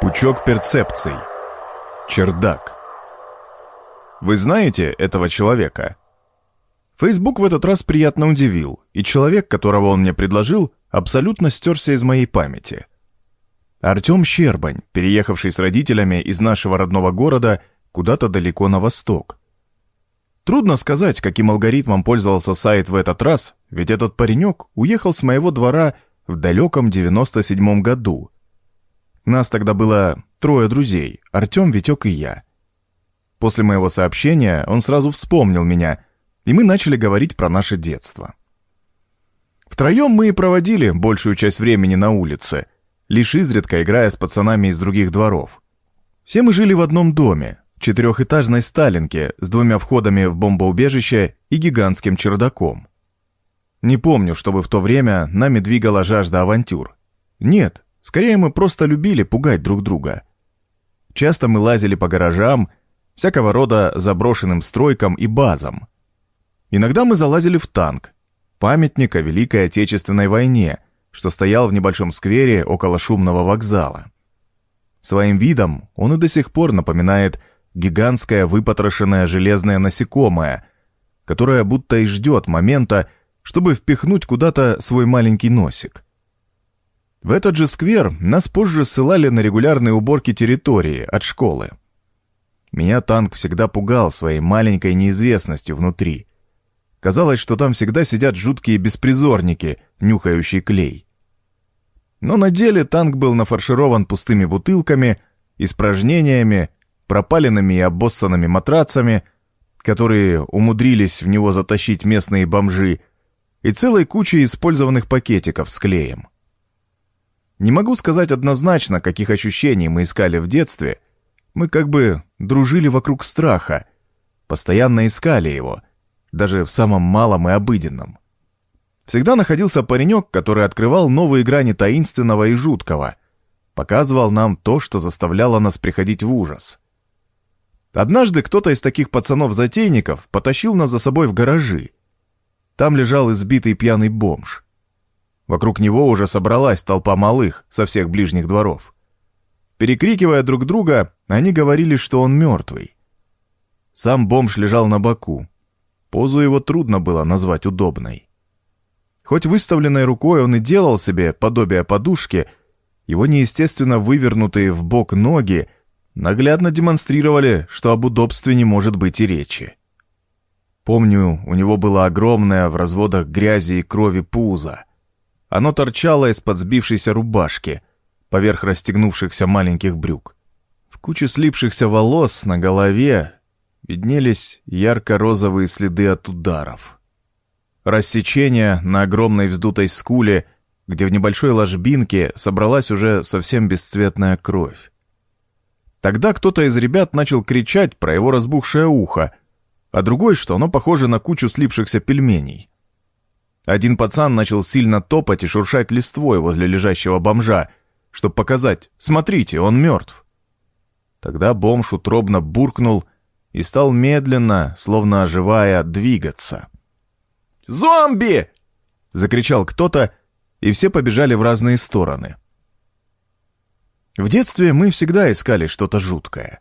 Пучок перцепций. Чердак. Вы знаете этого человека? Фейсбук в этот раз приятно удивил, и человек, которого он мне предложил, абсолютно стерся из моей памяти. Артем Щербань, переехавший с родителями из нашего родного города куда-то далеко на восток. Трудно сказать, каким алгоритмом пользовался сайт в этот раз, ведь этот паренек уехал с моего двора в далеком 97-м году – нас тогда было трое друзей, Артем, Витек и я. После моего сообщения он сразу вспомнил меня, и мы начали говорить про наше детство. Втроем мы и проводили большую часть времени на улице, лишь изредка играя с пацанами из других дворов. Все мы жили в одном доме, четырехэтажной сталинке с двумя входами в бомбоубежище и гигантским чердаком. Не помню, чтобы в то время нами двигала жажда авантюр. Нет, Скорее, мы просто любили пугать друг друга. Часто мы лазили по гаражам, всякого рода заброшенным стройкам и базам. Иногда мы залазили в танк, памятник о Великой Отечественной войне, что стоял в небольшом сквере около шумного вокзала. Своим видом он и до сих пор напоминает гигантское выпотрошенное железное насекомое, которое будто и ждет момента, чтобы впихнуть куда-то свой маленький носик. В этот же сквер нас позже ссылали на регулярные уборки территории от школы. Меня танк всегда пугал своей маленькой неизвестностью внутри. Казалось, что там всегда сидят жуткие беспризорники, нюхающие клей. Но на деле танк был нафарширован пустыми бутылками, испражнениями, пропаленными и обоссанными матрацами, которые умудрились в него затащить местные бомжи, и целой кучей использованных пакетиков с клеем. Не могу сказать однозначно, каких ощущений мы искали в детстве. Мы как бы дружили вокруг страха, постоянно искали его, даже в самом малом и обыденном. Всегда находился паренек, который открывал новые грани таинственного и жуткого, показывал нам то, что заставляло нас приходить в ужас. Однажды кто-то из таких пацанов-затейников потащил нас за собой в гаражи. Там лежал избитый пьяный бомж. Вокруг него уже собралась толпа малых со всех ближних дворов. Перекрикивая друг друга, они говорили, что он мертвый. Сам бомж лежал на боку. Позу его трудно было назвать удобной. Хоть выставленной рукой он и делал себе подобие подушки, его неестественно вывернутые в бок ноги наглядно демонстрировали, что об удобстве не может быть и речи. Помню, у него было огромное в разводах грязи и крови пузо — оно торчало из-под сбившейся рубашки, поверх расстегнувшихся маленьких брюк. В куче слипшихся волос на голове виднелись ярко-розовые следы от ударов. Рассечение на огромной вздутой скуле, где в небольшой ложбинке собралась уже совсем бесцветная кровь. Тогда кто-то из ребят начал кричать про его разбухшее ухо, а другой, что оно похоже на кучу слипшихся пельменей. Один пацан начал сильно топать и шуршать листвой возле лежащего бомжа, чтобы показать «Смотрите, он мертв». Тогда бомж утробно буркнул и стал медленно, словно оживая, двигаться. «Зомби!» — закричал кто-то, и все побежали в разные стороны. В детстве мы всегда искали что-то жуткое.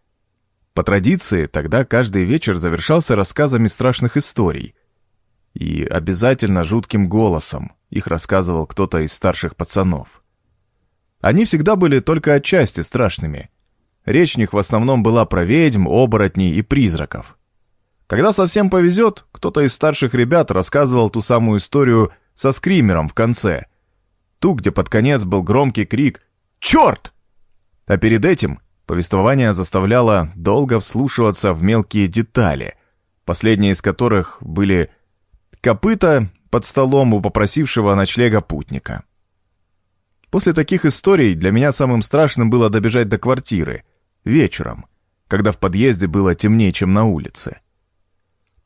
По традиции, тогда каждый вечер завершался рассказами страшных историй, и обязательно жутким голосом, их рассказывал кто-то из старших пацанов. Они всегда были только отчасти страшными. Речь них в основном была про ведьм, оборотней и призраков. Когда совсем повезет, кто-то из старших ребят рассказывал ту самую историю со скримером в конце. Ту, где под конец был громкий крик «Черт!». А перед этим повествование заставляло долго вслушиваться в мелкие детали, последние из которых были копыта под столом у попросившего ночлега путника. После таких историй для меня самым страшным было добежать до квартиры, вечером, когда в подъезде было темнее, чем на улице.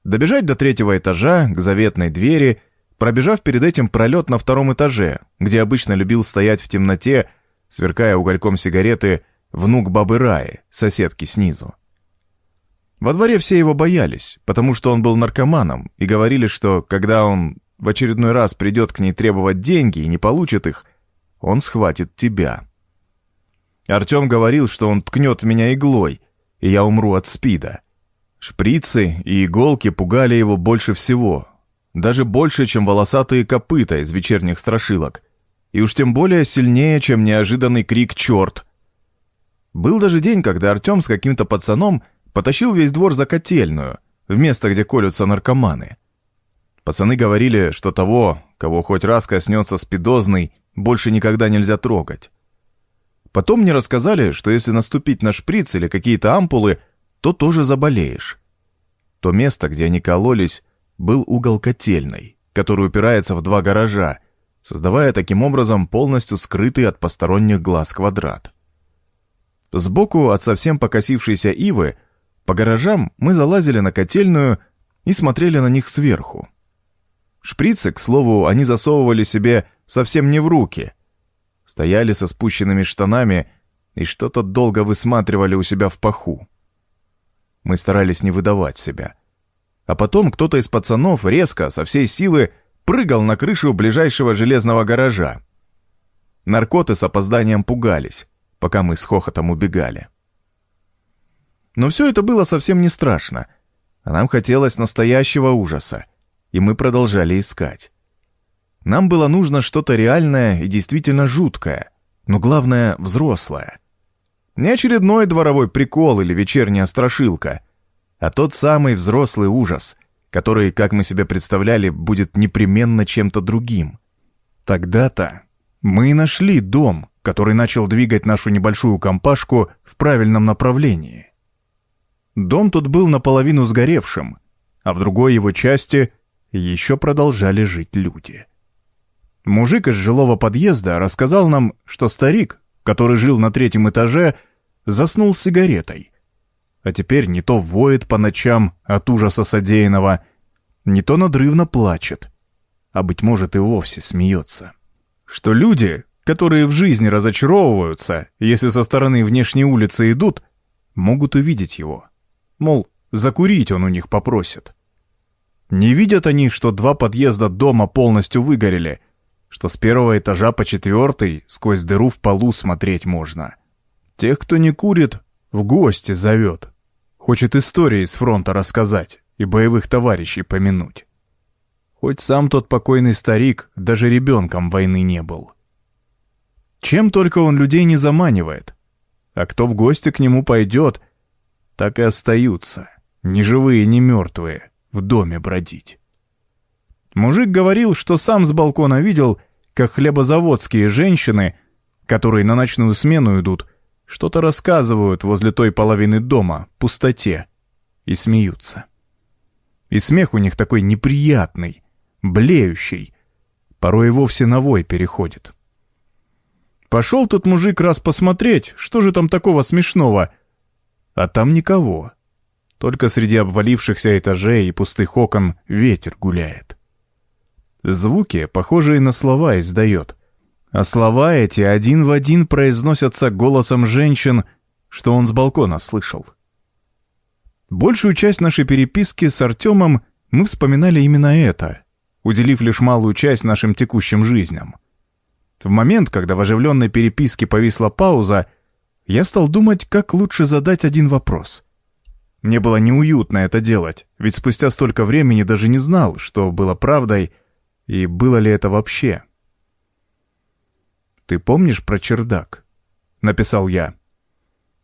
Добежать до третьего этажа, к заветной двери, пробежав перед этим пролет на втором этаже, где обычно любил стоять в темноте, сверкая угольком сигареты, внук бабы Раи, соседки снизу. Во дворе все его боялись, потому что он был наркоманом, и говорили, что когда он в очередной раз придет к ней требовать деньги и не получит их, он схватит тебя. Артем говорил, что он ткнет меня иглой, и я умру от спида. Шприцы и иголки пугали его больше всего, даже больше, чем волосатые копыта из вечерних страшилок, и уж тем более сильнее, чем неожиданный крик «Черт!». Был даже день, когда Артем с каким-то пацаном потащил весь двор за котельную, в место, где колются наркоманы. Пацаны говорили, что того, кого хоть раз коснется спидозный, больше никогда нельзя трогать. Потом мне рассказали, что если наступить на шприц или какие-то ампулы, то тоже заболеешь. То место, где они кололись, был угол котельной, который упирается в два гаража, создавая таким образом полностью скрытый от посторонних глаз квадрат. Сбоку от совсем покосившейся ивы по гаражам мы залазили на котельную и смотрели на них сверху. Шприцы, к слову, они засовывали себе совсем не в руки. Стояли со спущенными штанами и что-то долго высматривали у себя в паху. Мы старались не выдавать себя. А потом кто-то из пацанов резко, со всей силы, прыгал на крышу ближайшего железного гаража. Наркоты с опозданием пугались, пока мы с хохотом убегали. Но все это было совсем не страшно, а нам хотелось настоящего ужаса, и мы продолжали искать. Нам было нужно что-то реальное и действительно жуткое, но главное — взрослое. Не очередной дворовой прикол или вечерняя страшилка, а тот самый взрослый ужас, который, как мы себе представляли, будет непременно чем-то другим. Тогда-то мы нашли дом, который начал двигать нашу небольшую компашку в правильном направлении. Дом тут был наполовину сгоревшим, а в другой его части еще продолжали жить люди. Мужик из жилого подъезда рассказал нам, что старик, который жил на третьем этаже, заснул с сигаретой. А теперь не то воет по ночам от ужаса содеянного, не то надрывно плачет, а, быть может, и вовсе смеется. Что люди, которые в жизни разочаровываются, если со стороны внешней улицы идут, могут увидеть его. Мол, закурить он у них попросит. Не видят они, что два подъезда дома полностью выгорели, что с первого этажа по четвертый сквозь дыру в полу смотреть можно. Тех, кто не курит, в гости зовет. Хочет истории с фронта рассказать и боевых товарищей помянуть. Хоть сам тот покойный старик даже ребенком войны не был. Чем только он людей не заманивает. А кто в гости к нему пойдет, так и остаются, ни живые, ни мертвые, в доме бродить. Мужик говорил, что сам с балкона видел, как хлебозаводские женщины, которые на ночную смену идут, что-то рассказывают возле той половины дома, пустоте, и смеются. И смех у них такой неприятный, блеющий, порой и вовсе на вой переходит. Пошел тот мужик раз посмотреть, что же там такого смешного, а там никого. Только среди обвалившихся этажей и пустых окон ветер гуляет. Звуки, похожие на слова, издает. А слова эти один в один произносятся голосом женщин, что он с балкона слышал. Большую часть нашей переписки с Артемом мы вспоминали именно это, уделив лишь малую часть нашим текущим жизням. В момент, когда в оживленной переписке повисла пауза, я стал думать, как лучше задать один вопрос. Мне было неуютно это делать, ведь спустя столько времени даже не знал, что было правдой и было ли это вообще. «Ты помнишь про чердак?» — написал я.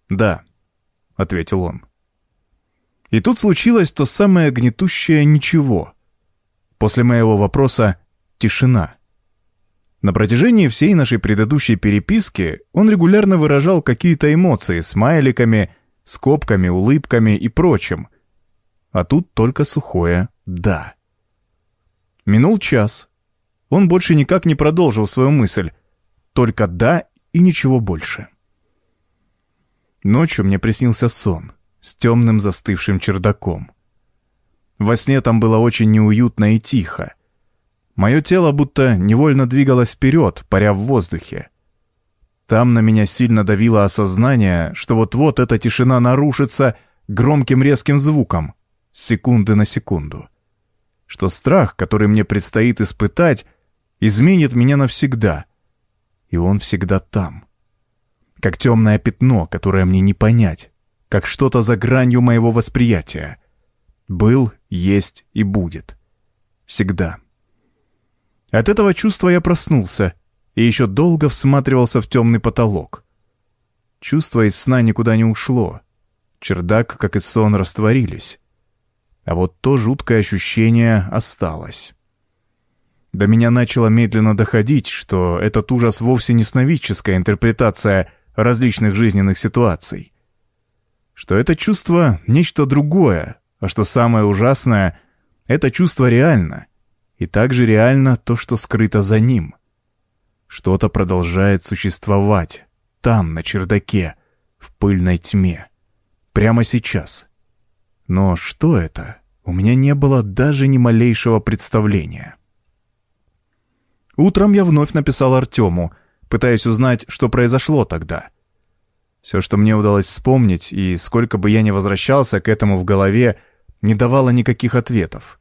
«Да», — ответил он. И тут случилось то самое гнетущее ничего. После моего вопроса — тишина. На протяжении всей нашей предыдущей переписки он регулярно выражал какие-то эмоции смайликами, скобками, улыбками и прочим. А тут только сухое «да». Минул час. Он больше никак не продолжил свою мысль. Только «да» и ничего больше. Ночью мне приснился сон с темным застывшим чердаком. Во сне там было очень неуютно и тихо. Мое тело будто невольно двигалось вперед, паря в воздухе. Там на меня сильно давило осознание, что вот-вот эта тишина нарушится громким резким звуком, с секунды на секунду. Что страх, который мне предстоит испытать, изменит меня навсегда. И он всегда там. как темное пятно, которое мне не понять, как что-то за гранью моего восприятия. Был, есть и будет. Всегда. От этого чувства я проснулся и еще долго всматривался в темный потолок. Чувство из сна никуда не ушло. Чердак, как и сон, растворились. А вот то жуткое ощущение осталось. До меня начало медленно доходить, что этот ужас вовсе не сновидческая интерпретация различных жизненных ситуаций. Что это чувство — нечто другое, а что самое ужасное — это чувство реально. И также реально то, что скрыто за ним. Что-то продолжает существовать, там, на чердаке, в пыльной тьме. Прямо сейчас. Но что это? У меня не было даже ни малейшего представления. Утром я вновь написал Артему, пытаясь узнать, что произошло тогда. Все, что мне удалось вспомнить, и сколько бы я ни возвращался к этому в голове, не давало никаких ответов.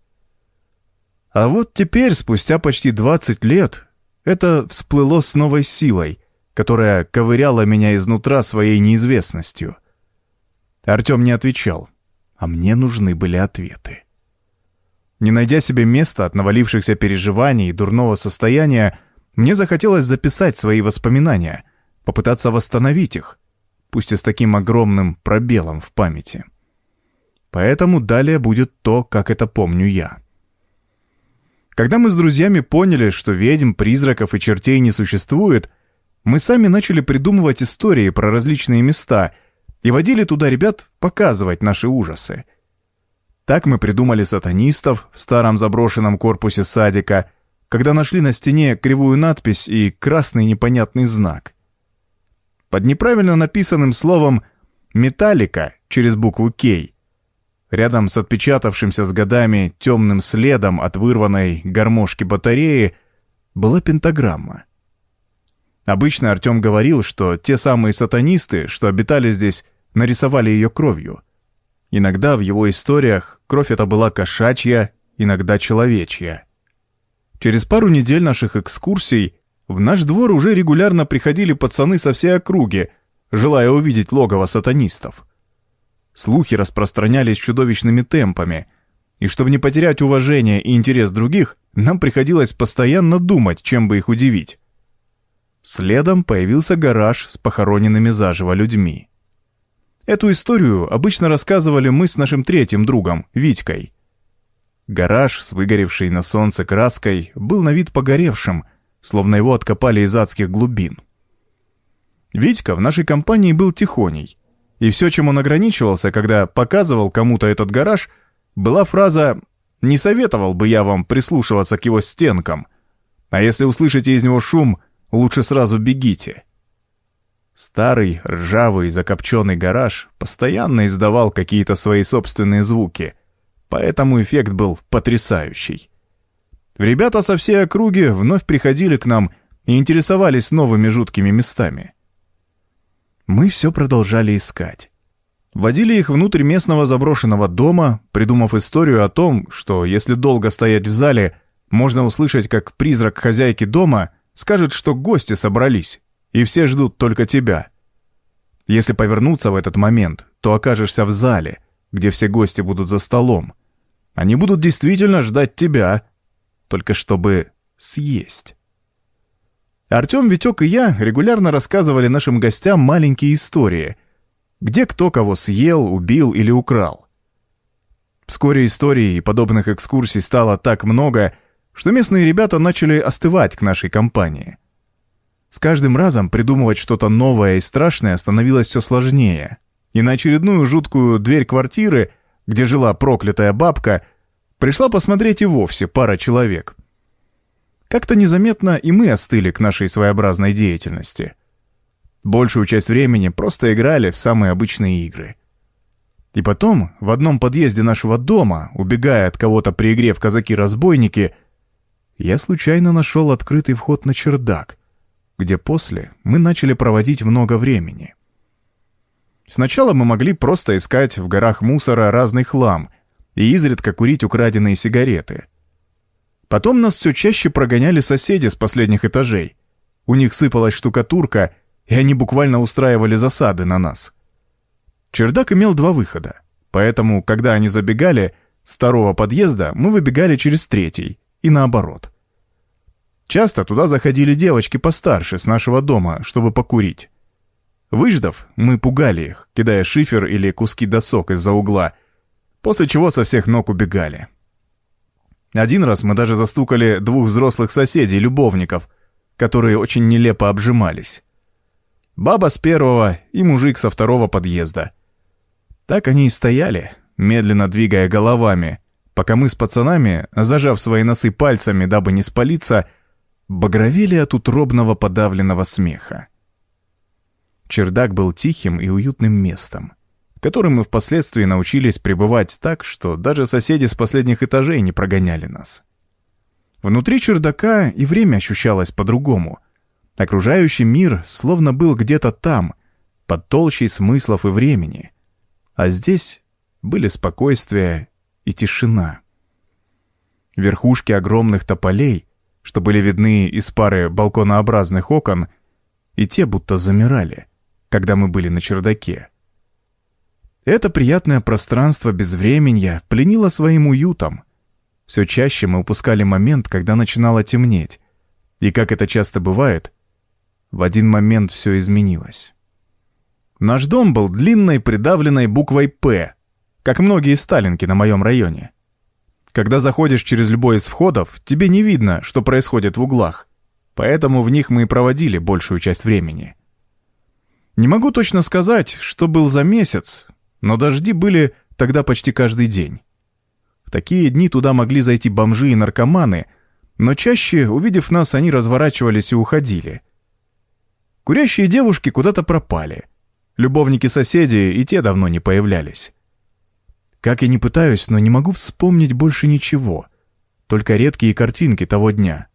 А вот теперь, спустя почти 20 лет, это всплыло с новой силой, которая ковыряла меня изнутра своей неизвестностью. Артем не отвечал, а мне нужны были ответы. Не найдя себе места от навалившихся переживаний и дурного состояния, мне захотелось записать свои воспоминания, попытаться восстановить их, пусть и с таким огромным пробелом в памяти. Поэтому далее будет то, как это помню я. Когда мы с друзьями поняли, что ведьм, призраков и чертей не существует, мы сами начали придумывать истории про различные места и водили туда ребят показывать наши ужасы — так мы придумали сатанистов в старом заброшенном корпусе садика, когда нашли на стене кривую надпись и красный непонятный знак. Под неправильно написанным словом «металлика» через букву «К» рядом с отпечатавшимся с годами темным следом от вырванной гармошки батареи была пентаграмма. Обычно Артем говорил, что те самые сатанисты, что обитали здесь, нарисовали ее кровью. Иногда в его историях Кровь эта была кошачья, иногда человечья. Через пару недель наших экскурсий в наш двор уже регулярно приходили пацаны со всей округи, желая увидеть логово сатанистов. Слухи распространялись чудовищными темпами, и чтобы не потерять уважение и интерес других, нам приходилось постоянно думать, чем бы их удивить. Следом появился гараж с похороненными заживо людьми. Эту историю обычно рассказывали мы с нашим третьим другом, Витькой. Гараж с выгоревшей на солнце краской был на вид погоревшим, словно его откопали из адских глубин. Витька в нашей компании был тихоней, и все, чем он ограничивался, когда показывал кому-то этот гараж, была фраза «Не советовал бы я вам прислушиваться к его стенкам, а если услышите из него шум, лучше сразу бегите». Старый, ржавый, закопченный гараж постоянно издавал какие-то свои собственные звуки, поэтому эффект был потрясающий. Ребята со всей округи вновь приходили к нам и интересовались новыми жуткими местами. Мы все продолжали искать. Водили их внутрь местного заброшенного дома, придумав историю о том, что если долго стоять в зале, можно услышать, как призрак хозяйки дома скажет, что гости собрались и все ждут только тебя. Если повернуться в этот момент, то окажешься в зале, где все гости будут за столом. Они будут действительно ждать тебя, только чтобы съесть. Артем, Витек и я регулярно рассказывали нашим гостям маленькие истории, где кто кого съел, убил или украл. Вскоре историй и подобных экскурсий стало так много, что местные ребята начали остывать к нашей компании – с каждым разом придумывать что-то новое и страшное становилось все сложнее. И на очередную жуткую дверь квартиры, где жила проклятая бабка, пришла посмотреть и вовсе пара человек. Как-то незаметно и мы остыли к нашей своеобразной деятельности. Большую часть времени просто играли в самые обычные игры. И потом, в одном подъезде нашего дома, убегая от кого-то при игре в казаки-разбойники, я случайно нашел открытый вход на чердак где после мы начали проводить много времени. Сначала мы могли просто искать в горах мусора разный хлам и изредка курить украденные сигареты. Потом нас все чаще прогоняли соседи с последних этажей. У них сыпалась штукатурка, и они буквально устраивали засады на нас. Чердак имел два выхода, поэтому, когда они забегали с второго подъезда, мы выбегали через третий, и наоборот. Часто туда заходили девочки постарше с нашего дома, чтобы покурить. Выждав, мы пугали их, кидая шифер или куски досок из-за угла, после чего со всех ног убегали. Один раз мы даже застукали двух взрослых соседей, любовников, которые очень нелепо обжимались. Баба с первого и мужик со второго подъезда. Так они и стояли, медленно двигая головами, пока мы с пацанами, зажав свои носы пальцами, дабы не спалиться, багровели от утробного подавленного смеха. Чердак был тихим и уютным местом, которым мы впоследствии научились пребывать так, что даже соседи с последних этажей не прогоняли нас. Внутри чердака и время ощущалось по-другому. Окружающий мир словно был где-то там, под толщей смыслов и времени. А здесь были спокойствие и тишина. Верхушки огромных тополей, что были видны из пары балконообразных окон, и те будто замирали, когда мы были на чердаке. Это приятное пространство безвременья пленило своим уютом. Все чаще мы упускали момент, когда начинало темнеть. И как это часто бывает, в один момент все изменилось. Наш дом был длинной придавленной буквой «П», как многие сталинки на моем районе. Когда заходишь через любой из входов, тебе не видно, что происходит в углах, поэтому в них мы и проводили большую часть времени. Не могу точно сказать, что был за месяц, но дожди были тогда почти каждый день. В такие дни туда могли зайти бомжи и наркоманы, но чаще, увидев нас, они разворачивались и уходили. Курящие девушки куда-то пропали. Любовники соседей и те давно не появлялись. Как я не пытаюсь, но не могу вспомнить больше ничего. Только редкие картинки того дня.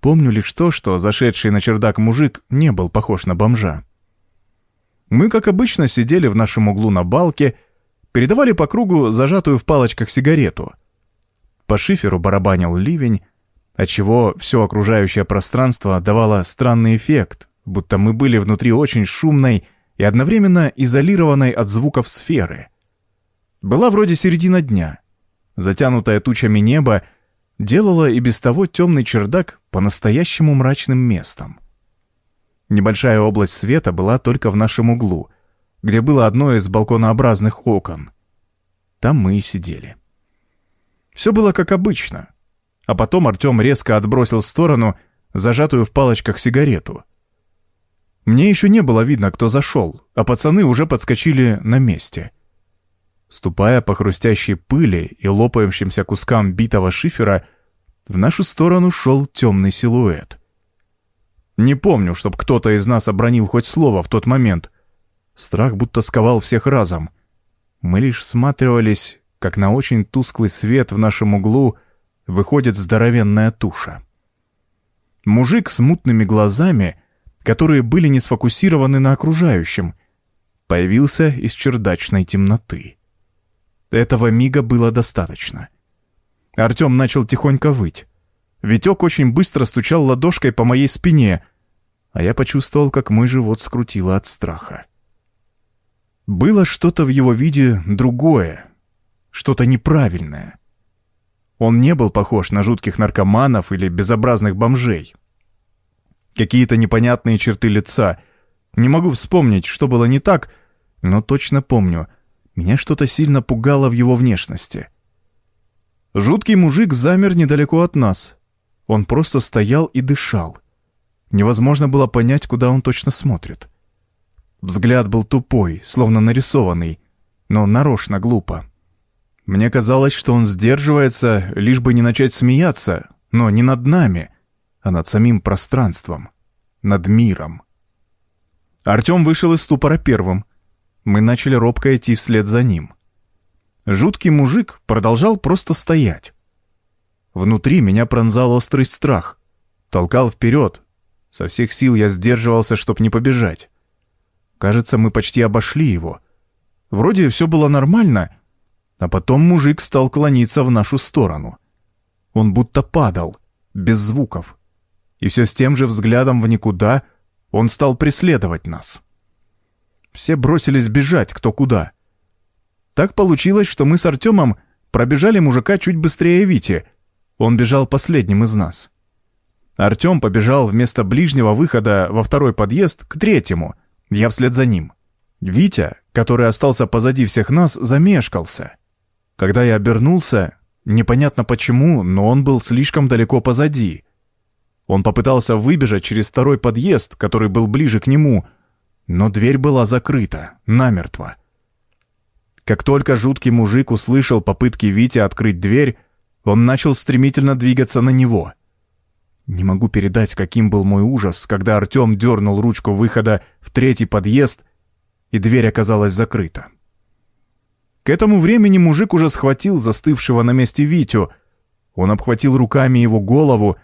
Помню лишь то, что зашедший на чердак мужик не был похож на бомжа. Мы, как обычно, сидели в нашем углу на балке, передавали по кругу зажатую в палочках сигарету. По шиферу барабанил ливень, отчего все окружающее пространство давало странный эффект, будто мы были внутри очень шумной и одновременно изолированной от звуков сферы. Была вроде середина дня. Затянутое тучами небо делало и без того темный чердак по-настоящему мрачным местом. Небольшая область света была только в нашем углу, где было одно из балконообразных окон. Там мы и сидели. Все было как обычно. А потом Артем резко отбросил в сторону зажатую в палочках сигарету. Мне еще не было видно, кто зашел, а пацаны уже подскочили на месте. Ступая по хрустящей пыли и лопающимся кускам битого шифера, в нашу сторону шел темный силуэт — не помню, чтоб кто-то из нас обронил хоть слово в тот момент. Страх будто сковал всех разом. Мы лишь всматривались, как на очень тусклый свет в нашем углу выходит здоровенная туша. Мужик с мутными глазами, которые были не сфокусированы на окружающем, появился из чердачной темноты. Этого мига было достаточно. Артем начал тихонько выть. Витек очень быстро стучал ладошкой по моей спине, а я почувствовал, как мой живот скрутило от страха. Было что-то в его виде другое, что-то неправильное. Он не был похож на жутких наркоманов или безобразных бомжей. Какие-то непонятные черты лица. Не могу вспомнить, что было не так, но точно помню, меня что-то сильно пугало в его внешности. Жуткий мужик замер недалеко от нас, он просто стоял и дышал. Невозможно было понять, куда он точно смотрит. Взгляд был тупой, словно нарисованный, но нарочно глупо. Мне казалось, что он сдерживается, лишь бы не начать смеяться, но не над нами, а над самим пространством, над миром. Артем вышел из ступора первым. Мы начали робко идти вслед за ним. Жуткий мужик продолжал просто стоять. Внутри меня пронзал острый страх. Толкал вперед. Со всех сил я сдерживался, чтоб не побежать. Кажется, мы почти обошли его. Вроде все было нормально, а потом мужик стал клониться в нашу сторону. Он будто падал, без звуков. И все с тем же взглядом в никуда он стал преследовать нас. Все бросились бежать кто куда. Так получилось, что мы с Артемом пробежали мужика чуть быстрее Вити. Он бежал последним из нас. Артем побежал вместо ближнего выхода во второй подъезд к третьему, я вслед за ним. Витя, который остался позади всех нас, замешкался. Когда я обернулся, непонятно почему, но он был слишком далеко позади. Он попытался выбежать через второй подъезд, который был ближе к нему, но дверь была закрыта, намертво. Как только жуткий мужик услышал попытки Вити открыть дверь, он начал стремительно двигаться на него. Не могу передать, каким был мой ужас, когда Артем дернул ручку выхода в третий подъезд, и дверь оказалась закрыта. К этому времени мужик уже схватил застывшего на месте Витю. Он обхватил руками его голову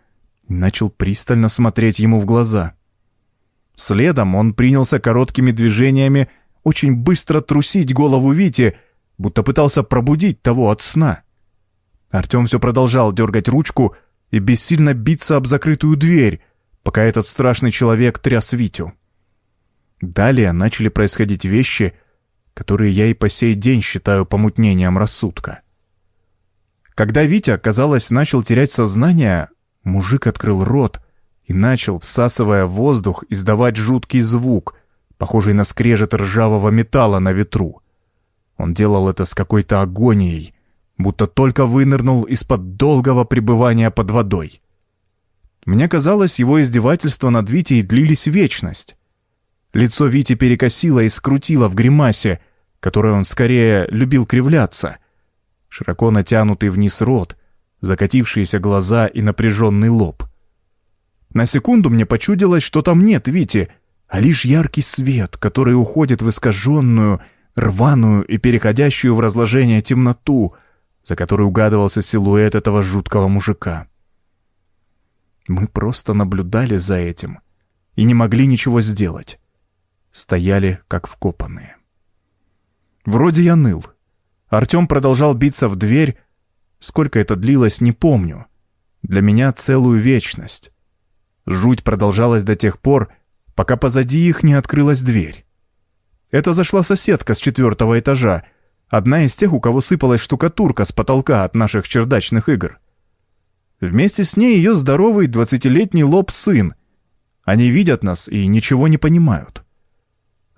и начал пристально смотреть ему в глаза. Следом он принялся короткими движениями очень быстро трусить голову Вити, будто пытался пробудить того от сна. Артем все продолжал дергать ручку и бессильно биться об закрытую дверь, пока этот страшный человек тряс Витю. Далее начали происходить вещи, которые я и по сей день считаю помутнением рассудка. Когда Витя, казалось, начал терять сознание, Мужик открыл рот и начал, всасывая воздух, издавать жуткий звук, похожий на скрежет ржавого металла на ветру. Он делал это с какой-то агонией, будто только вынырнул из-под долгого пребывания под водой. Мне казалось, его издевательства над Витей длились вечность. Лицо Вити перекосило и скрутило в гримасе, которой он скорее любил кривляться. Широко натянутый вниз рот, закатившиеся глаза и напряженный лоб. На секунду мне почудилось, что там нет Вити, а лишь яркий свет, который уходит в искаженную, рваную и переходящую в разложение темноту, за которой угадывался силуэт этого жуткого мужика. Мы просто наблюдали за этим и не могли ничего сделать. Стояли, как вкопанные. Вроде я ныл. Артем продолжал биться в дверь, Сколько это длилось, не помню. Для меня целую вечность. Жуть продолжалась до тех пор, пока позади их не открылась дверь. Это зашла соседка с четвертого этажа, одна из тех, у кого сыпалась штукатурка с потолка от наших чердачных игр. Вместе с ней ее здоровый двадцатилетний лоб сын. Они видят нас и ничего не понимают.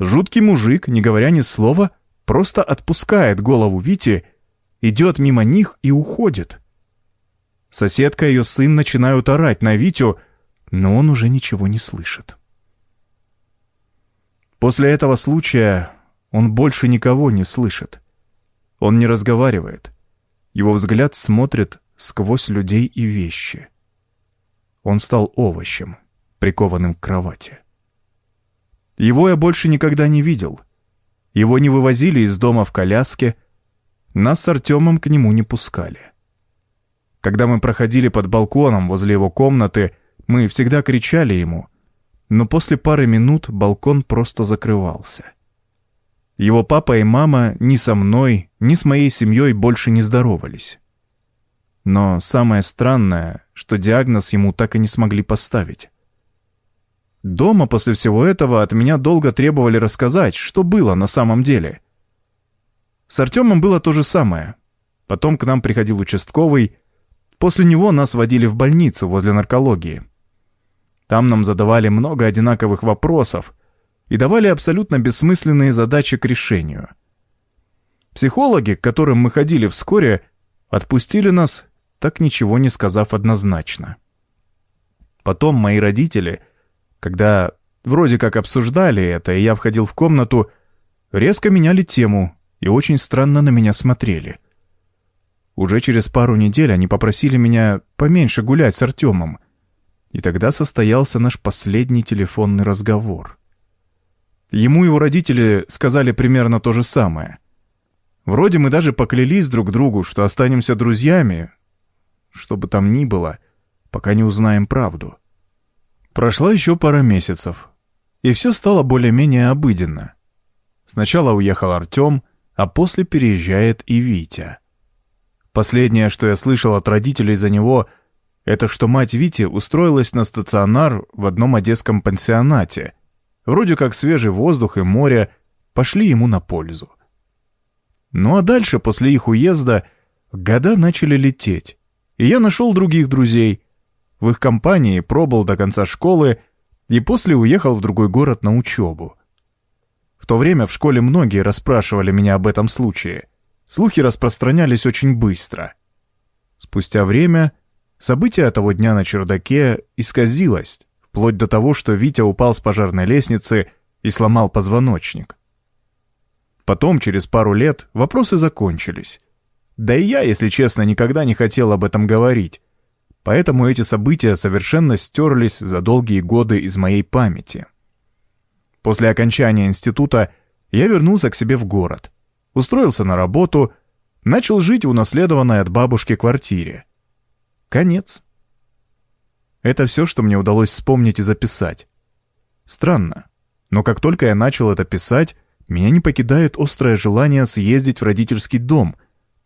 Жуткий мужик, не говоря ни слова, просто отпускает голову Вити идет мимо них и уходит. Соседка и ее сын начинают орать на Витю, но он уже ничего не слышит. После этого случая он больше никого не слышит. Он не разговаривает. Его взгляд смотрит сквозь людей и вещи. Он стал овощем, прикованным к кровати. Его я больше никогда не видел. Его не вывозили из дома в коляске, нас с Артемом к нему не пускали. Когда мы проходили под балконом возле его комнаты, мы всегда кричали ему, но после пары минут балкон просто закрывался. Его папа и мама ни со мной, ни с моей семьей больше не здоровались. Но самое странное, что диагноз ему так и не смогли поставить. Дома после всего этого от меня долго требовали рассказать, что было на самом деле. С Артемом было то же самое. Потом к нам приходил участковый. После него нас водили в больницу возле наркологии. Там нам задавали много одинаковых вопросов и давали абсолютно бессмысленные задачи к решению. Психологи, к которым мы ходили вскоре, отпустили нас, так ничего не сказав однозначно. Потом мои родители, когда вроде как обсуждали это, и я входил в комнату, резко меняли тему и очень странно на меня смотрели. Уже через пару недель они попросили меня поменьше гулять с Артемом, и тогда состоялся наш последний телефонный разговор. Ему его родители сказали примерно то же самое. Вроде мы даже поклялись друг другу, что останемся друзьями, что бы там ни было, пока не узнаем правду. Прошла еще пара месяцев, и все стало более-менее обыденно. Сначала уехал Артем, а после переезжает и Витя. Последнее, что я слышал от родителей за него, это что мать Вити устроилась на стационар в одном одесском пансионате, вроде как свежий воздух и море, пошли ему на пользу. Ну а дальше, после их уезда, года начали лететь, и я нашел других друзей. В их компании пробыл до конца школы и после уехал в другой город на учебу. В то время в школе многие расспрашивали меня об этом случае. Слухи распространялись очень быстро. Спустя время событие того дня на чердаке исказилось, вплоть до того, что Витя упал с пожарной лестницы и сломал позвоночник. Потом, через пару лет, вопросы закончились. Да и я, если честно, никогда не хотел об этом говорить. Поэтому эти события совершенно стерлись за долгие годы из моей памяти. После окончания института я вернулся к себе в город, устроился на работу, начал жить в унаследованной от бабушки квартире. Конец. Это все, что мне удалось вспомнить и записать. Странно, но как только я начал это писать, меня не покидает острое желание съездить в родительский дом,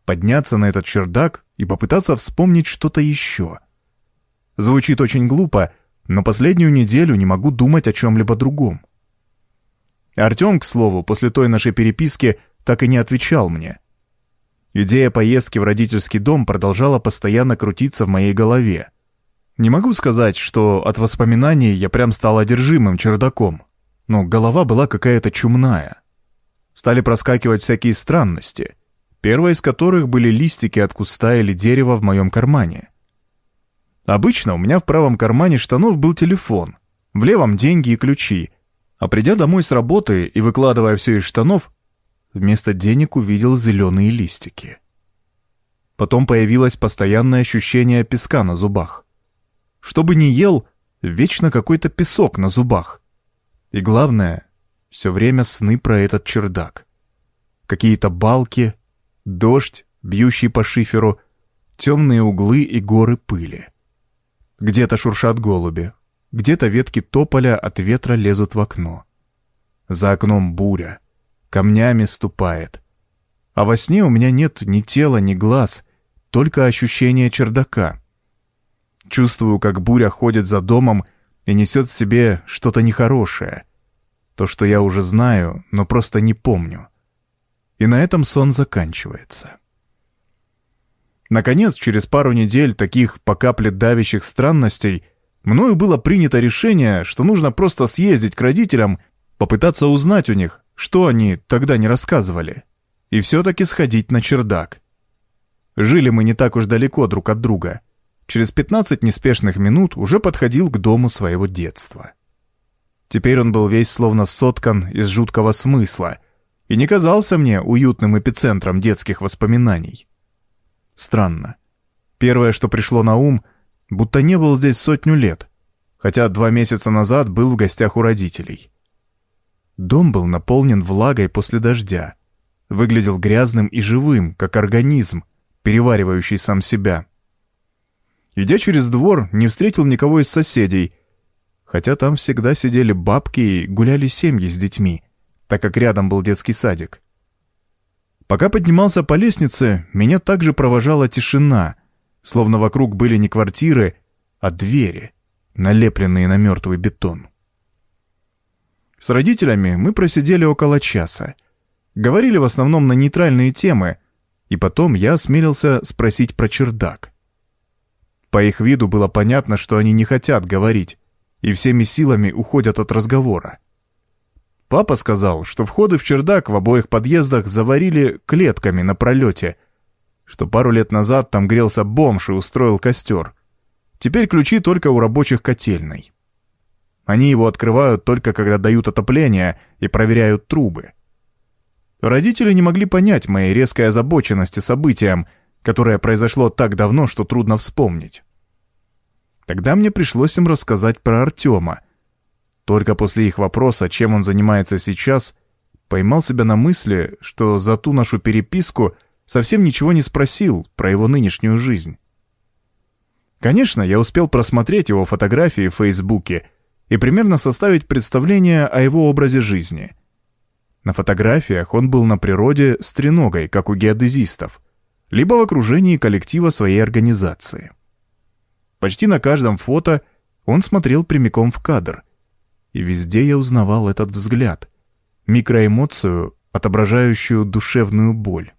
подняться на этот чердак и попытаться вспомнить что-то еще. Звучит очень глупо, но последнюю неделю не могу думать о чем-либо другом. Артем, к слову, после той нашей переписки так и не отвечал мне. Идея поездки в родительский дом продолжала постоянно крутиться в моей голове. Не могу сказать, что от воспоминаний я прям стал одержимым чердаком, но голова была какая-то чумная. Стали проскакивать всякие странности, первая из которых были листики от куста или дерева в моем кармане. Обычно у меня в правом кармане штанов был телефон, в левом деньги и ключи, а придя домой с работы и выкладывая все из штанов, вместо денег увидел зеленые листики. Потом появилось постоянное ощущение песка на зубах. Что бы ни ел, вечно какой-то песок на зубах. И главное, все время сны про этот чердак. Какие-то балки, дождь, бьющий по шиферу, темные углы и горы пыли. Где-то шуршат голуби, где-то ветки тополя от ветра лезут в окно. За окном буря, камнями ступает. А во сне у меня нет ни тела, ни глаз, только ощущение чердака. Чувствую, как буря ходит за домом и несет в себе что-то нехорошее. То, что я уже знаю, но просто не помню. И на этом сон заканчивается. Наконец, через пару недель таких по капле давящих странностей — мною было принято решение, что нужно просто съездить к родителям, попытаться узнать у них, что они тогда не рассказывали, и все-таки сходить на чердак. Жили мы не так уж далеко друг от друга. Через 15 неспешных минут уже подходил к дому своего детства. Теперь он был весь словно соткан из жуткого смысла и не казался мне уютным эпицентром детских воспоминаний. Странно. Первое, что пришло на ум — будто не был здесь сотню лет, хотя два месяца назад был в гостях у родителей. Дом был наполнен влагой после дождя, выглядел грязным и живым, как организм, переваривающий сам себя. Идя через двор, не встретил никого из соседей, хотя там всегда сидели бабки и гуляли семьи с детьми, так как рядом был детский садик. Пока поднимался по лестнице, меня также провожала тишина — словно вокруг были не квартиры, а двери, налепленные на мертвый бетон. С родителями мы просидели около часа. Говорили в основном на нейтральные темы, и потом я осмелился спросить про чердак. По их виду было понятно, что они не хотят говорить, и всеми силами уходят от разговора. Папа сказал, что входы в чердак в обоих подъездах заварили клетками на пролете — что пару лет назад там грелся бомж и устроил костер. Теперь ключи только у рабочих котельной. Они его открывают только когда дают отопление и проверяют трубы. Родители не могли понять моей резкой озабоченности событием, которое произошло так давно, что трудно вспомнить. Тогда мне пришлось им рассказать про Артема. Только после их вопроса, чем он занимается сейчас, поймал себя на мысли, что за ту нашу переписку — совсем ничего не спросил про его нынешнюю жизнь. Конечно, я успел просмотреть его фотографии в Фейсбуке и примерно составить представление о его образе жизни. На фотографиях он был на природе с треногой, как у геодезистов, либо в окружении коллектива своей организации. Почти на каждом фото он смотрел прямиком в кадр, И везде я узнавал этот взгляд, микроэмоцию, отображающую душевную боль.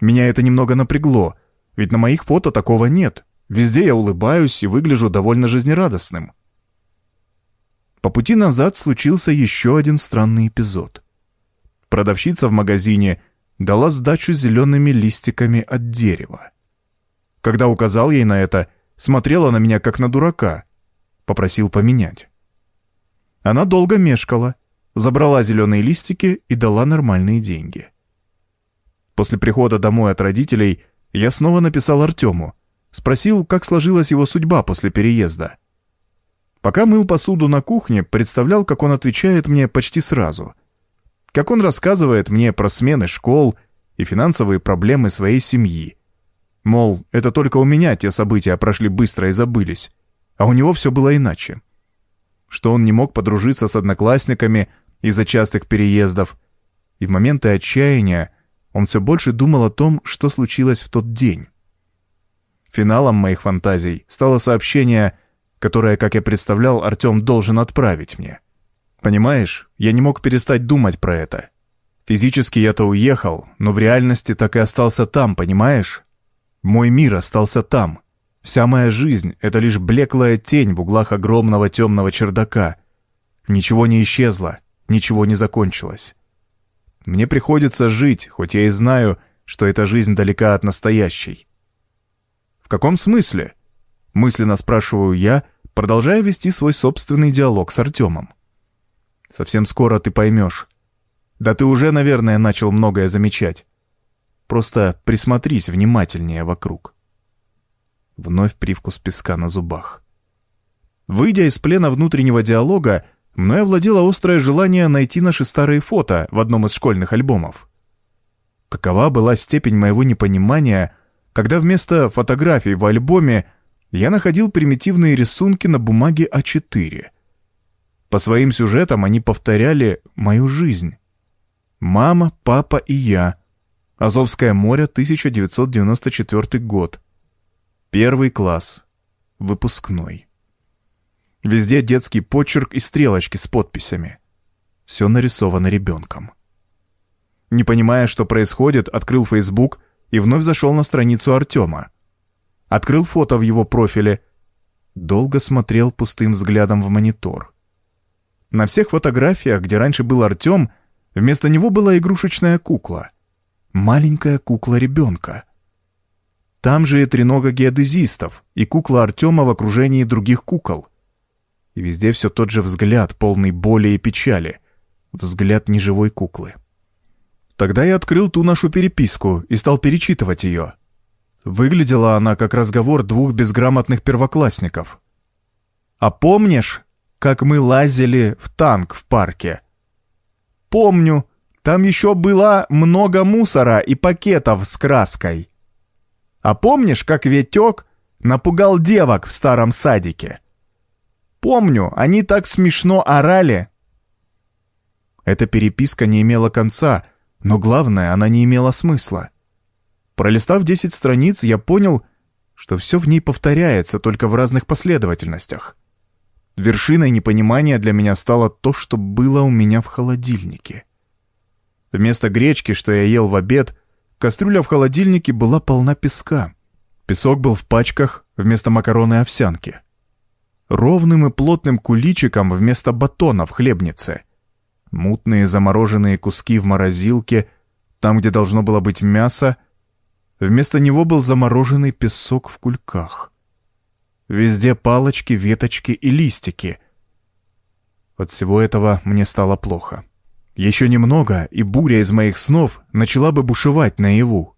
Меня это немного напрягло, ведь на моих фото такого нет. Везде я улыбаюсь и выгляжу довольно жизнерадостным. По пути назад случился еще один странный эпизод. Продавщица в магазине дала сдачу зелеными листиками от дерева. Когда указал ей на это, смотрела на меня как на дурака. Попросил поменять. Она долго мешкала, забрала зеленые листики и дала нормальные деньги. После прихода домой от родителей я снова написал Артему, спросил, как сложилась его судьба после переезда. Пока мыл посуду на кухне, представлял, как он отвечает мне почти сразу. Как он рассказывает мне про смены школ и финансовые проблемы своей семьи. Мол, это только у меня те события прошли быстро и забылись, а у него все было иначе. Что он не мог подружиться с одноклассниками из-за частых переездов, и в моменты отчаяния он все больше думал о том, что случилось в тот день. Финалом моих фантазий стало сообщение, которое, как я представлял, Артем должен отправить мне. Понимаешь, я не мог перестать думать про это. Физически я-то уехал, но в реальности так и остался там, понимаешь? Мой мир остался там. Вся моя жизнь — это лишь блеклая тень в углах огромного темного чердака. Ничего не исчезло, ничего не закончилось. Мне приходится жить, хоть я и знаю, что эта жизнь далека от настоящей. «В каком смысле?» — мысленно спрашиваю я, продолжая вести свой собственный диалог с Артемом. «Совсем скоро ты поймешь. Да ты уже, наверное, начал многое замечать. Просто присмотрись внимательнее вокруг». Вновь привкус песка на зубах. Выйдя из плена внутреннего диалога, мной овладело острое желание найти наши старые фото в одном из школьных альбомов. Какова была степень моего непонимания, когда вместо фотографий в альбоме я находил примитивные рисунки на бумаге А4. По своим сюжетам они повторяли мою жизнь. Мама, папа и я. Азовское море, 1994 год. Первый класс. Выпускной. Везде детский почерк и стрелочки с подписями. Все нарисовано ребенком. Не понимая, что происходит, открыл Facebook и вновь зашел на страницу Артема. Открыл фото в его профиле. Долго смотрел пустым взглядом в монитор. На всех фотографиях, где раньше был Артем, вместо него была игрушечная кукла. Маленькая кукла ребенка. Там же и тренога геодезистов, и кукла Артема в окружении других кукол — и везде все тот же взгляд, полный боли и печали. Взгляд неживой куклы. Тогда я открыл ту нашу переписку и стал перечитывать ее. Выглядела она как разговор двух безграмотных первоклассников. «А помнишь, как мы лазили в танк в парке?» «Помню. Там еще было много мусора и пакетов с краской. А помнишь, как Ветек напугал девок в старом садике?» Помню, они так смешно орали. Эта переписка не имела конца, но главное, она не имела смысла. Пролистав 10 страниц, я понял, что все в ней повторяется, только в разных последовательностях. Вершиной непонимания для меня стало то, что было у меня в холодильнике. Вместо гречки, что я ел в обед, кастрюля в холодильнике была полна песка. Песок был в пачках вместо макароны овсянки ровным и плотным куличиком вместо батона в хлебнице. Мутные замороженные куски в морозилке, там, где должно было быть мясо, вместо него был замороженный песок в кульках. Везде палочки, веточки и листики. От всего этого мне стало плохо. Еще немного, и буря из моих снов начала бы бушевать наяву.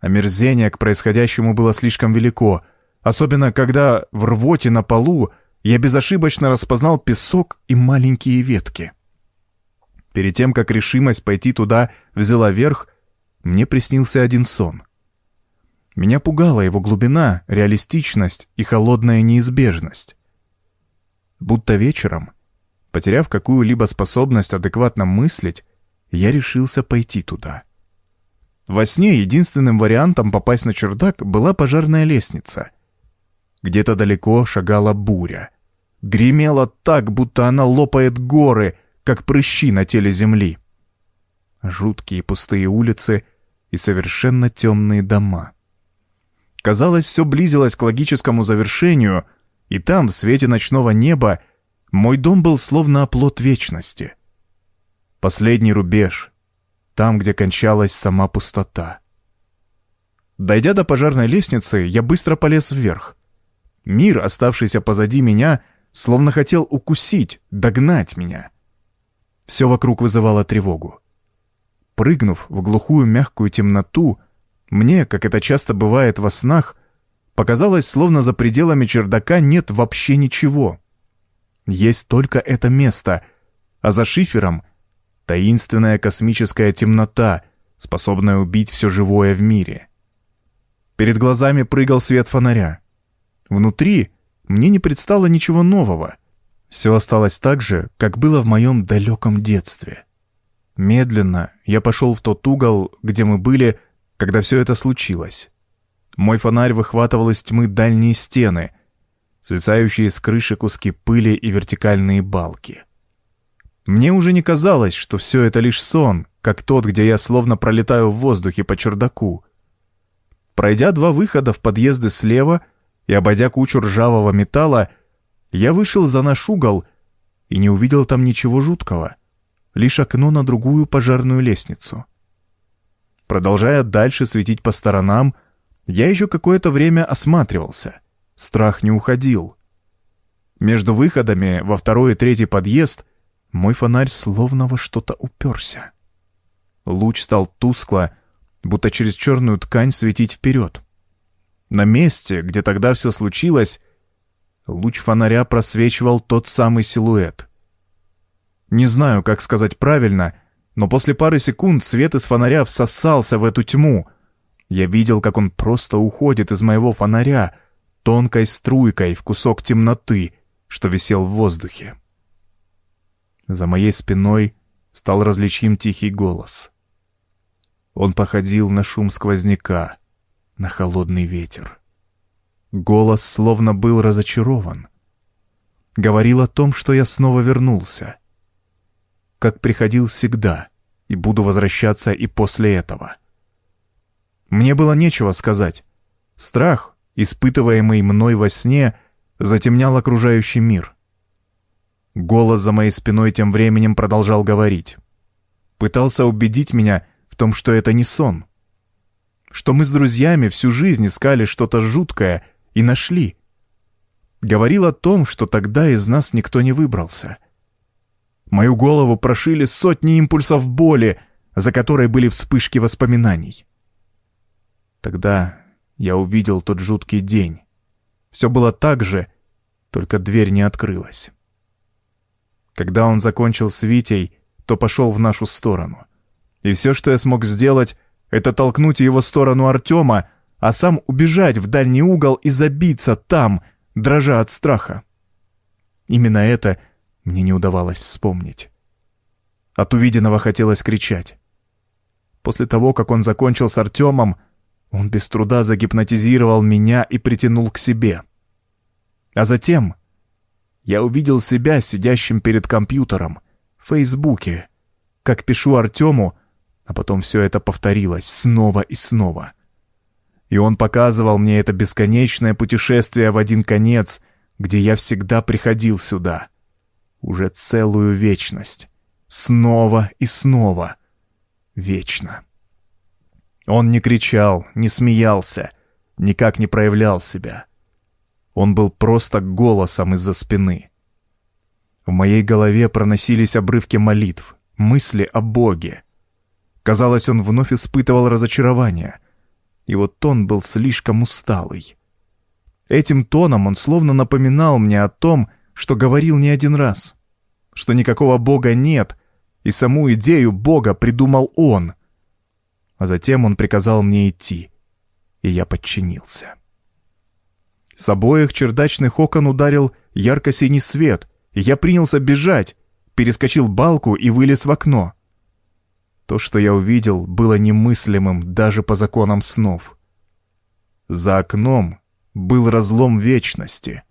Омерзение к происходящему было слишком велико — Особенно, когда в рвоте на полу я безошибочно распознал песок и маленькие ветки. Перед тем, как решимость пойти туда взяла верх, мне приснился один сон. Меня пугала его глубина, реалистичность и холодная неизбежность. Будто вечером, потеряв какую-либо способность адекватно мыслить, я решился пойти туда. Во сне единственным вариантом попасть на чердак была пожарная лестница — где-то далеко шагала буря. гремела так, будто она лопает горы, как прыщи на теле земли. Жуткие пустые улицы и совершенно темные дома. Казалось, все близилось к логическому завершению, и там, в свете ночного неба, мой дом был словно оплот вечности. Последний рубеж, там, где кончалась сама пустота. Дойдя до пожарной лестницы, я быстро полез вверх. Мир, оставшийся позади меня, словно хотел укусить, догнать меня. Все вокруг вызывало тревогу. Прыгнув в глухую мягкую темноту, мне, как это часто бывает во снах, показалось, словно за пределами чердака нет вообще ничего. Есть только это место, а за шифером — таинственная космическая темнота, способная убить все живое в мире. Перед глазами прыгал свет фонаря. Внутри мне не предстало ничего нового. Все осталось так же, как было в моем далеком детстве. Медленно я пошел в тот угол, где мы были, когда все это случилось. Мой фонарь выхватывал из тьмы дальние стены, свисающие с крыши куски пыли и вертикальные балки. Мне уже не казалось, что все это лишь сон, как тот, где я словно пролетаю в воздухе по чердаку. Пройдя два выхода в подъезды слева и обойдя кучу ржавого металла, я вышел за наш угол и не увидел там ничего жуткого, лишь окно на другую пожарную лестницу. Продолжая дальше светить по сторонам, я еще какое-то время осматривался. Страх не уходил. Между выходами во второй и третий подъезд мой фонарь словно во что-то уперся. Луч стал тускло, будто через черную ткань светить вперед. На месте, где тогда все случилось, луч фонаря просвечивал тот самый силуэт. Не знаю, как сказать правильно, но после пары секунд свет из фонаря всосался в эту тьму. Я видел, как он просто уходит из моего фонаря, тонкой струйкой в кусок темноты, что висел в воздухе. За моей спиной стал различим тихий голос. Он походил на шум сквозняка, на холодный ветер. Голос словно был разочарован. Говорил о том, что я снова вернулся. Как приходил всегда, и буду возвращаться и после этого. Мне было нечего сказать. Страх, испытываемый мной во сне, затемнял окружающий мир. Голос за моей спиной тем временем продолжал говорить. Пытался убедить меня, в том, что это не сон. Что мы с друзьями всю жизнь искали что-то жуткое и нашли. Говорил о том, что тогда из нас никто не выбрался. Мою голову прошили сотни импульсов боли, за которой были вспышки воспоминаний. Тогда я увидел тот жуткий день. Все было так же, только дверь не открылась. Когда он закончил с Витей, то пошел в нашу сторону — и все, что я смог сделать, это толкнуть его сторону Артема, а сам убежать в дальний угол и забиться там, дрожа от страха. Именно это мне не удавалось вспомнить. От увиденного хотелось кричать. После того, как он закончил с Артемом, он без труда загипнотизировал меня и притянул к себе. А затем я увидел себя сидящим перед компьютером в Фейсбуке, как пишу Артему, а потом все это повторилось снова и снова. И он показывал мне это бесконечное путешествие в один конец, где я всегда приходил сюда. Уже целую вечность. Снова и снова. Вечно. Он не кричал, не смеялся, никак не проявлял себя. Он был просто голосом из-за спины. В моей голове проносились обрывки молитв, мысли о Боге, Казалось, он вновь испытывал разочарование. Его тон был слишком усталый. Этим тоном он словно напоминал мне о том, что говорил не один раз. Что никакого Бога нет, и саму идею Бога придумал он. А затем он приказал мне идти, и я подчинился. С обоих чердачных окон ударил ярко-синий свет, и я принялся бежать, перескочил балку и вылез в окно. То, что я увидел, было немыслимым даже по законам снов. За окном был разлом вечности.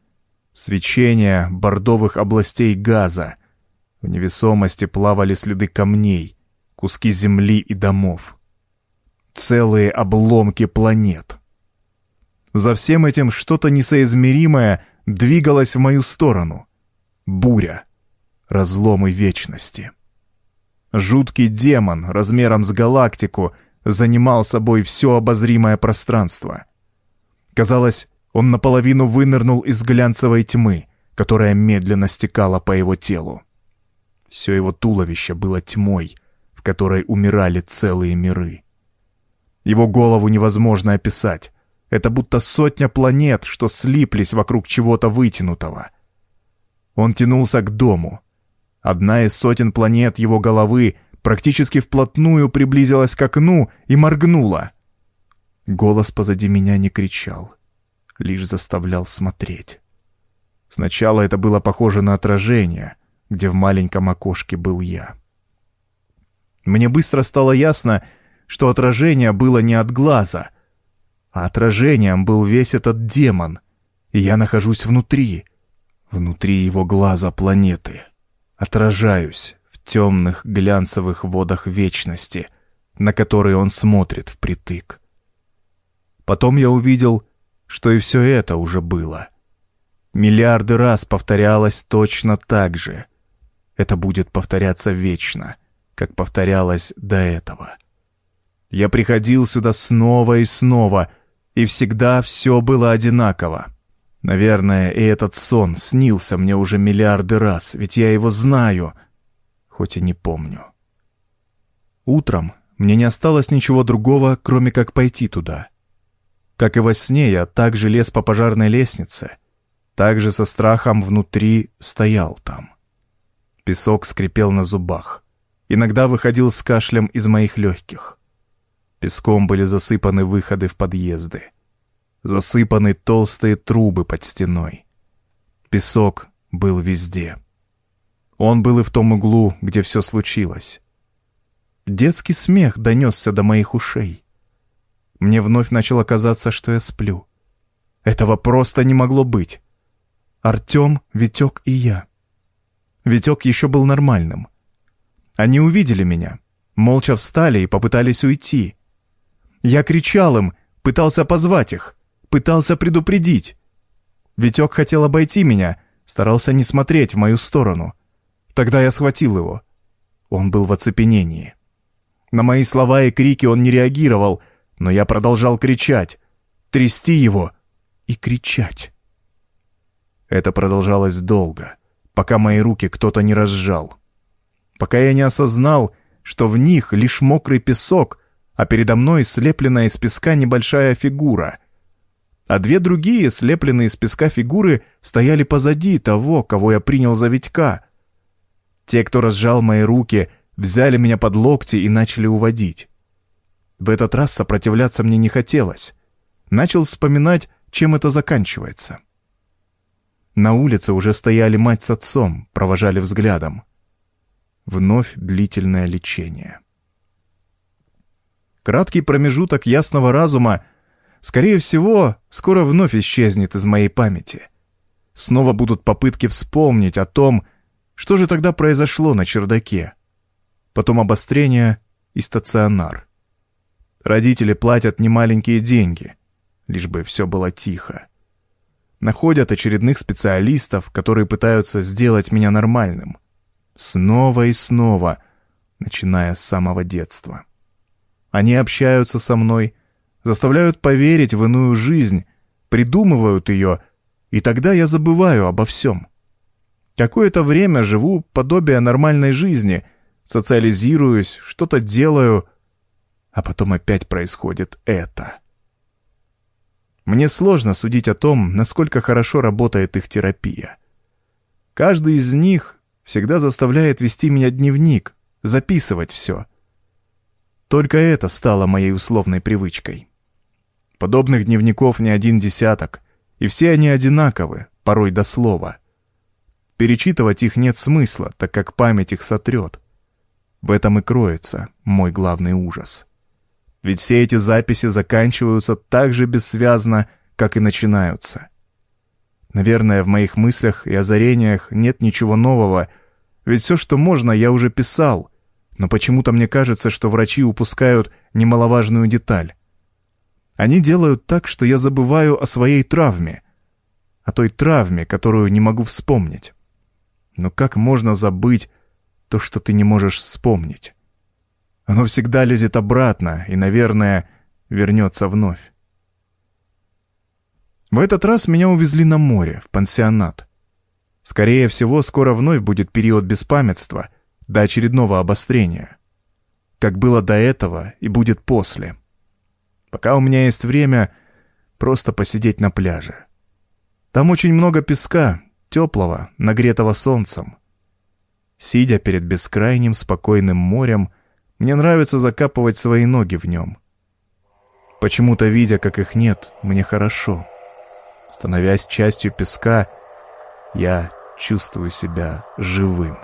Свечение бордовых областей газа. В невесомости плавали следы камней, куски земли и домов. Целые обломки планет. За всем этим что-то несоизмеримое двигалось в мою сторону. Буря. Разломы вечности. Жуткий демон размером с галактику занимал собой все обозримое пространство. Казалось, он наполовину вынырнул из глянцевой тьмы, которая медленно стекала по его телу. Все его туловище было тьмой, в которой умирали целые миры. Его голову невозможно описать. Это будто сотня планет, что слиплись вокруг чего-то вытянутого. Он тянулся к дому. Одна из сотен планет его головы практически вплотную приблизилась к окну и моргнула. Голос позади меня не кричал, лишь заставлял смотреть. Сначала это было похоже на отражение, где в маленьком окошке был я. Мне быстро стало ясно, что отражение было не от глаза, а отражением был весь этот демон, и я нахожусь внутри, внутри его глаза планеты. Отражаюсь в темных глянцевых водах вечности, на которые он смотрит впритык. Потом я увидел, что и все это уже было. Миллиарды раз повторялось точно так же. Это будет повторяться вечно, как повторялось до этого. Я приходил сюда снова и снова, и всегда все было одинаково. Наверное, и этот сон снился мне уже миллиарды раз, ведь я его знаю, хоть и не помню. Утром мне не осталось ничего другого, кроме как пойти туда. Как и во сне, я также лез по пожарной лестнице, также со страхом внутри стоял там. Песок скрипел на зубах. Иногда выходил с кашлем из моих легких. Песком были засыпаны выходы в подъезды. Засыпаны толстые трубы под стеной. Песок был везде. Он был и в том углу, где все случилось. Детский смех донесся до моих ушей. Мне вновь начало казаться, что я сплю. Этого просто не могло быть. Артем, Витек и я. Витек еще был нормальным. Они увидели меня, молча встали и попытались уйти. Я кричал им, пытался позвать их, пытался предупредить. Витек хотел обойти меня, старался не смотреть в мою сторону. Тогда я схватил его. Он был в оцепенении. На мои слова и крики он не реагировал, но я продолжал кричать, трясти его и кричать. Это продолжалось долго, пока мои руки кто-то не разжал. Пока я не осознал, что в них лишь мокрый песок, а передо мной слепленная из песка небольшая фигура, а две другие, слепленные из песка фигуры, стояли позади того, кого я принял за Витька. Те, кто разжал мои руки, взяли меня под локти и начали уводить. В этот раз сопротивляться мне не хотелось. Начал вспоминать, чем это заканчивается. На улице уже стояли мать с отцом, провожали взглядом. Вновь длительное лечение. Краткий промежуток ясного разума скорее всего, скоро вновь исчезнет из моей памяти. Снова будут попытки вспомнить о том, что же тогда произошло на чердаке. Потом обострение и стационар. Родители платят немаленькие деньги, лишь бы все было тихо. Находят очередных специалистов, которые пытаются сделать меня нормальным. Снова и снова, начиная с самого детства. Они общаются со мной, заставляют поверить в иную жизнь, придумывают ее, и тогда я забываю обо всем. Какое-то время живу подобие нормальной жизни, социализируюсь, что-то делаю, а потом опять происходит это. Мне сложно судить о том, насколько хорошо работает их терапия. Каждый из них всегда заставляет вести меня дневник, записывать все. Только это стало моей условной привычкой. Подобных дневников не один десяток, и все они одинаковы, порой до слова. Перечитывать их нет смысла, так как память их сотрет. В этом и кроется мой главный ужас. Ведь все эти записи заканчиваются так же бессвязно, как и начинаются. Наверное, в моих мыслях и озарениях нет ничего нового, ведь все, что можно, я уже писал, но почему-то мне кажется, что врачи упускают немаловажную деталь. Они делают так, что я забываю о своей травме, о той травме, которую не могу вспомнить. Но как можно забыть то, что ты не можешь вспомнить? Оно всегда лезет обратно и, наверное, вернется вновь. В этот раз меня увезли на море, в пансионат. Скорее всего, скоро вновь будет период беспамятства, до очередного обострения. Как было до этого и будет после. Пока у меня есть время, просто посидеть на пляже. Там очень много песка, теплого, нагретого солнцем. Сидя перед бескрайним спокойным морем, мне нравится закапывать свои ноги в нем. Почему-то, видя, как их нет, мне хорошо. Становясь частью песка, я чувствую себя живым.